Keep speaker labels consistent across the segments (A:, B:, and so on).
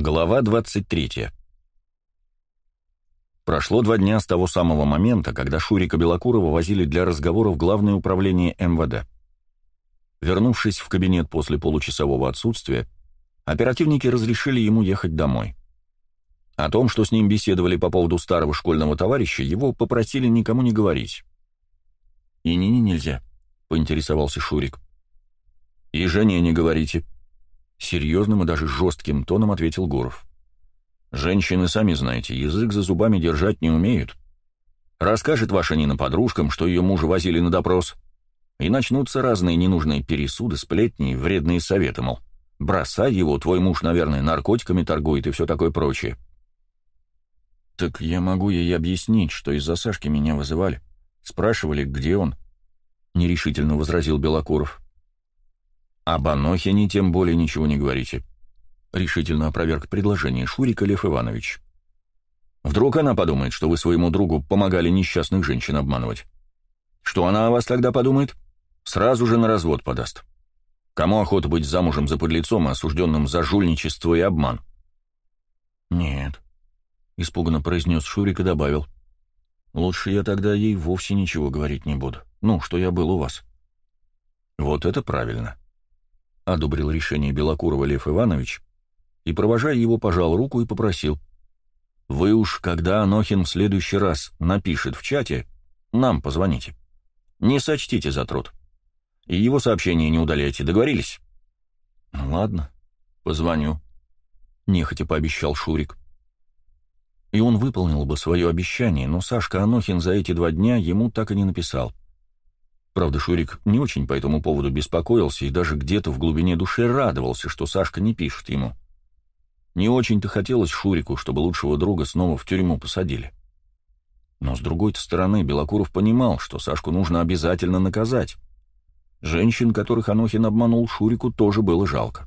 A: Глава 23 Прошло два дня с того самого момента, когда Шурика Белокурова возили для разговора в Главное управление МВД. Вернувшись в кабинет после получасового отсутствия, оперативники разрешили ему ехать домой. О том, что с ним беседовали по поводу старого школьного товарища, его попросили никому не говорить. «И Нине нельзя», — поинтересовался Шурик. «И Жене не говорите», — серьезным и даже жестким тоном ответил Гуров. «Женщины, сами знаете, язык за зубами держать не умеют. Расскажет ваша Нина подружкам, что ее мужа возили на допрос, и начнутся разные ненужные пересуды, сплетни и вредные советы, мол, бросай его, твой муж, наверное, наркотиками торгует и все такое прочее». «Так я могу ей объяснить, что из-за Сашки меня вызывали. Спрашивали, где он?» — нерешительно возразил Белокуров. «Об Анохине тем более ничего не говорите», — решительно опроверг предложение Шурика Лев Иванович. «Вдруг она подумает, что вы своему другу помогали несчастных женщин обманывать? Что она о вас тогда подумает? Сразу же на развод подаст. Кому охота быть замужем за подлецом осужденным за жульничество и обман?» «Нет», испуганно произнес Шурик и добавил. «Лучше я тогда ей вовсе ничего говорить не буду. Ну, что я был у вас». «Вот это правильно», — одобрил решение Белокурова Лев Иванович и, провожая его, пожал руку и попросил. «Вы уж, когда Анохин в следующий раз напишет в чате, нам позвоните. Не сочтите за труд. И его сообщение не удаляйте, договорились?» «Ну ладно, позвоню», — нехотя пообещал Шурик. И он выполнил бы свое обещание, но Сашка Анохин за эти два дня ему так и не написал. Правда, Шурик не очень по этому поводу беспокоился и даже где-то в глубине души радовался, что Сашка не пишет ему. Не очень-то хотелось Шурику, чтобы лучшего друга снова в тюрьму посадили. Но с другой стороны, Белокуров понимал, что Сашку нужно обязательно наказать. Женщин, которых Анохин обманул, Шурику тоже было жалко.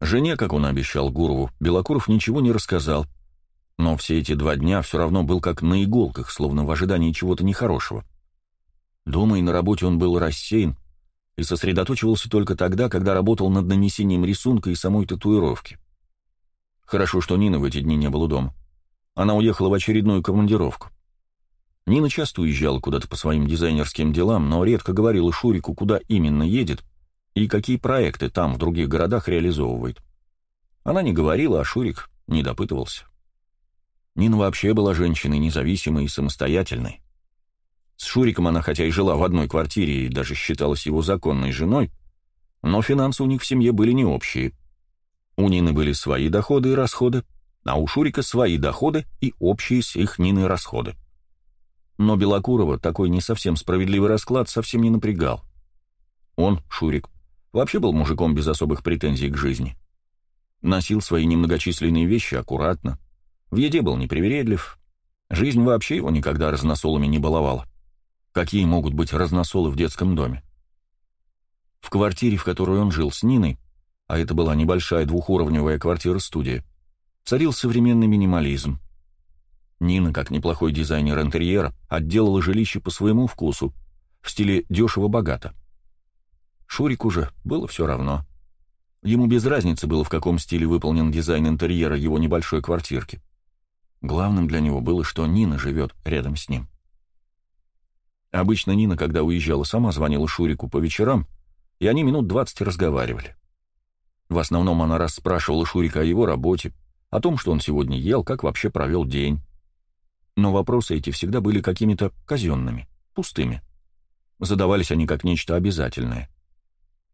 A: Жене, как он обещал Гурову, Белокуров ничего не рассказал, но все эти два дня все равно был как на иголках, словно в ожидании чего-то нехорошего. Дома и на работе он был рассеян и сосредоточивался только тогда, когда работал над нанесением рисунка и самой татуировки. Хорошо, что Нина в эти дни не было дома. Она уехала в очередную командировку. Нина часто уезжала куда-то по своим дизайнерским делам, но редко говорила Шурику, куда именно едет и какие проекты там, в других городах, реализовывает. Она не говорила, а Шурик не допытывался. Нина вообще была женщиной независимой и самостоятельной. С Шуриком она хотя и жила в одной квартире и даже считалась его законной женой, но финансы у них в семье были не общие. У Нины были свои доходы и расходы, а у Шурика свои доходы и общие с их Ниной расходы. Но Белокурова такой не совсем справедливый расклад совсем не напрягал. Он, Шурик, вообще был мужиком без особых претензий к жизни. Носил свои немногочисленные вещи аккуратно, в еде был непривередлив. Жизнь вообще его никогда разносолами не баловала. Какие могут быть разносолы в детском доме? В квартире, в которой он жил с Ниной, а это была небольшая двухуровневая квартира-студия, царил современный минимализм. Нина, как неплохой дизайнер интерьера, отделала жилище по своему вкусу, в стиле дешево-богато. Шурику же было все равно. Ему без разницы было, в каком стиле выполнен дизайн интерьера его небольшой квартирки. Главным для него было, что Нина живет рядом с ним. Обычно Нина, когда уезжала, сама звонила Шурику по вечерам, и они минут двадцать разговаривали. В основном она расспрашивала Шурика о его работе, о том, что он сегодня ел, как вообще провел день. Но вопросы эти всегда были какими-то казенными, пустыми. Задавались они как нечто обязательное.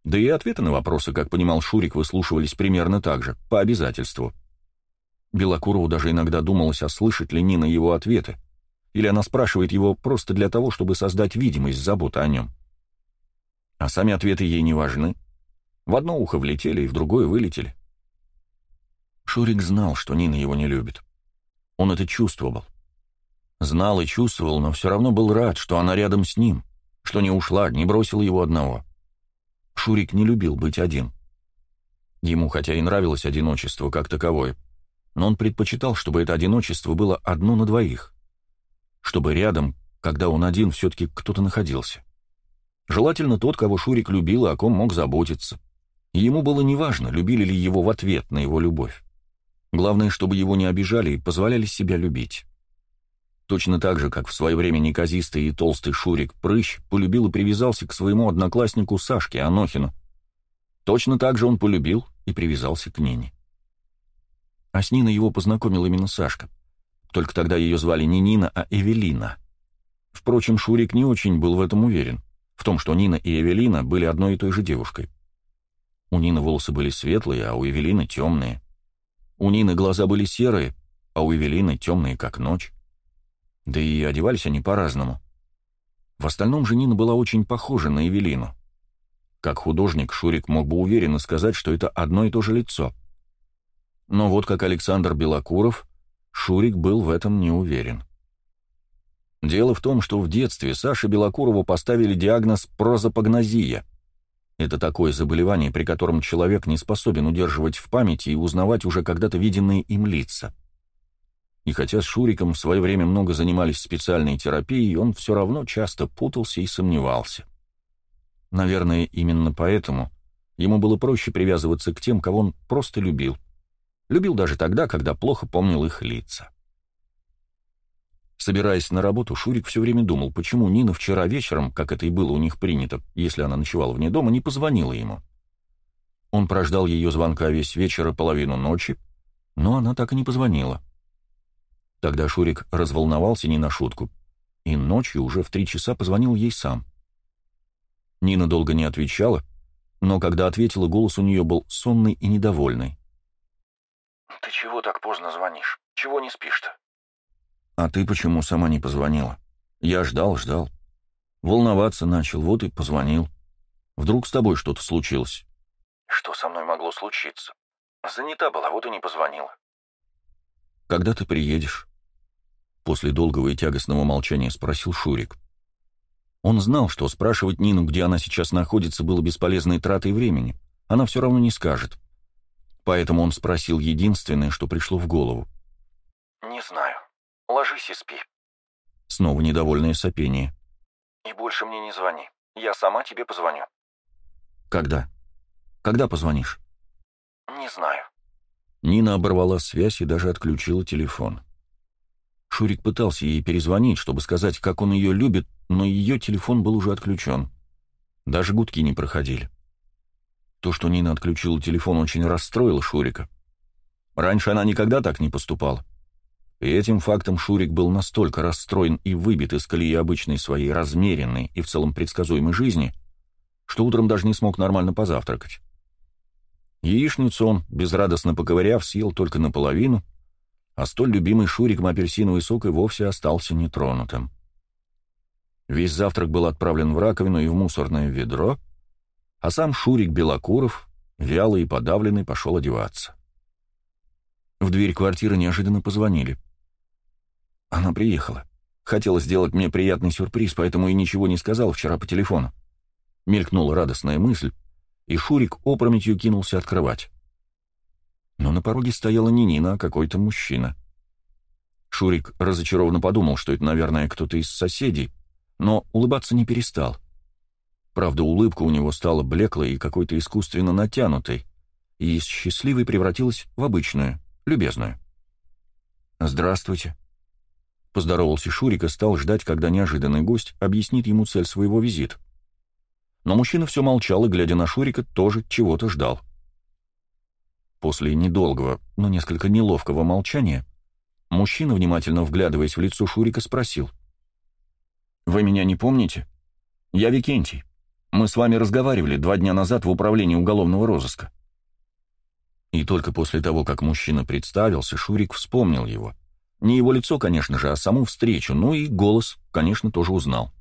A: Да и ответы на вопросы, как понимал Шурик, выслушивались примерно так же, по обязательству — Белокурову даже иногда думалось, а слышит ли Нина его ответы, или она спрашивает его просто для того, чтобы создать видимость заботы о нем. А сами ответы ей не важны. В одно ухо влетели, и в другое вылетели. Шурик знал, что Нина его не любит. Он это чувствовал. Знал и чувствовал, но все равно был рад, что она рядом с ним, что не ушла, не бросила его одного. Шурик не любил быть один. Ему хотя и нравилось одиночество как таковое, но он предпочитал, чтобы это одиночество было одно на двоих. Чтобы рядом, когда он один, все-таки кто-то находился. Желательно тот, кого Шурик любил и о ком мог заботиться. И ему было неважно, любили ли его в ответ на его любовь. Главное, чтобы его не обижали и позволяли себя любить. Точно так же, как в свое время неказистый и толстый Шурик Прыщ полюбил и привязался к своему однокласснику Сашке Анохину. Точно так же он полюбил и привязался к Нине. А с Ниной его познакомил именно Сашка. Только тогда ее звали не Нина, а Эвелина. Впрочем, Шурик не очень был в этом уверен, в том, что Нина и Эвелина были одной и той же девушкой. У Нины волосы были светлые, а у Эвелины темные. У Нины глаза были серые, а у Эвелины темные, как ночь. Да и одевались они по-разному. В остальном же Нина была очень похожа на Эвелину. Как художник, Шурик мог бы уверенно сказать, что это одно и то же лицо. Но вот как Александр Белокуров, Шурик был в этом не уверен. Дело в том, что в детстве Саше Белокурову поставили диагноз прозапогнозия. Это такое заболевание, при котором человек не способен удерживать в памяти и узнавать уже когда-то виденные им лица. И хотя с Шуриком в свое время много занимались специальной терапией, он все равно часто путался и сомневался. Наверное, именно поэтому ему было проще привязываться к тем, кого он просто любил. Любил даже тогда, когда плохо помнил их лица. Собираясь на работу, Шурик все время думал, почему Нина вчера вечером, как это и было у них принято, если она ночевала вне дома, не позвонила ему. Он прождал ее звонка весь вечер и половину ночи, но она так и не позвонила. Тогда Шурик разволновался не на шутку, и ночью уже в три часа позвонил ей сам. Нина долго не отвечала, но когда ответила, голос у нее был сонный и недовольный.
B: «Ты чего так поздно звонишь? Чего не спишь-то?»
A: «А ты почему сама не позвонила? Я ждал, ждал. Волноваться начал, вот и позвонил. Вдруг с тобой что-то случилось?»
B: «Что со мной могло случиться? Занята была, вот и не позвонила».
A: «Когда ты приедешь?» После долгого и тягостного молчания спросил Шурик. Он знал, что спрашивать Нину, где она сейчас находится, было бесполезной тратой времени. Она все равно не скажет. Поэтому он спросил единственное, что пришло в голову.
B: «Не знаю. Ложись и спи».
A: Снова недовольное сопение.
B: «И больше мне не звони. Я сама тебе позвоню».
A: «Когда? Когда позвонишь?»
B: «Не знаю».
A: Нина оборвала связь и даже отключила телефон. Шурик пытался ей перезвонить, чтобы сказать, как он ее любит, но ее телефон был уже отключен. Даже гудки не проходили. То, что Нина отключила телефон, очень расстроило Шурика. Раньше она никогда так не поступала. И этим фактом Шурик был настолько расстроен и выбит из колеи обычной своей размеренной и в целом предсказуемой жизни, что утром даже не смог нормально позавтракать. Яичницу он, безрадостно поковыряв, съел только наполовину, а столь любимый Шуриком апельсиновый сок и вовсе остался нетронутым. Весь завтрак был отправлен в раковину и в мусорное ведро, а сам Шурик Белокуров, вялый и подавленный, пошел одеваться. В дверь квартиры неожиданно позвонили. Она приехала. Хотела сделать мне приятный сюрприз, поэтому и ничего не сказал вчера по телефону. Мелькнула радостная мысль, и Шурик опрометью кинулся открывать. Но на пороге стояла не Нина, а какой-то мужчина. Шурик разочарованно подумал, что это, наверное, кто-то из соседей, но улыбаться не перестал. Правда, улыбка у него стала блеклой и какой-то искусственно натянутой, и из счастливой превратилась в обычную, любезную. «Здравствуйте», — поздоровался Шурик и стал ждать, когда неожиданный гость объяснит ему цель своего визита. Но мужчина все молчал и, глядя на Шурика, тоже чего-то ждал. После недолгого, но несколько неловкого молчания, мужчина, внимательно вглядываясь в лицо Шурика, спросил. «Вы меня не помните? Я Викентий. Мы с вами разговаривали два дня назад в управлении уголовного розыска». И только после того, как мужчина представился, Шурик вспомнил его. Не его лицо, конечно же, а саму встречу, ну и голос, конечно, тоже узнал.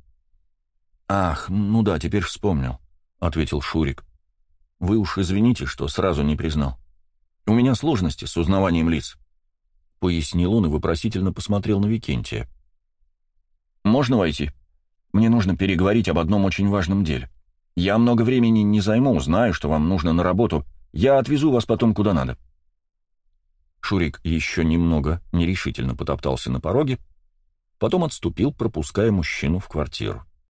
A: «Ах, ну да, теперь вспомнил», — ответил Шурик. «Вы уж извините, что сразу не признал. У меня сложности с узнаванием лиц», — пояснил он и вопросительно посмотрел на Викентия. «Можно войти? Мне нужно переговорить об одном очень важном деле. Я много времени не займу, знаю, что вам нужно на работу. Я отвезу вас потом куда надо». Шурик еще немного нерешительно потоптался на пороге, потом отступил, пропуская мужчину в квартиру.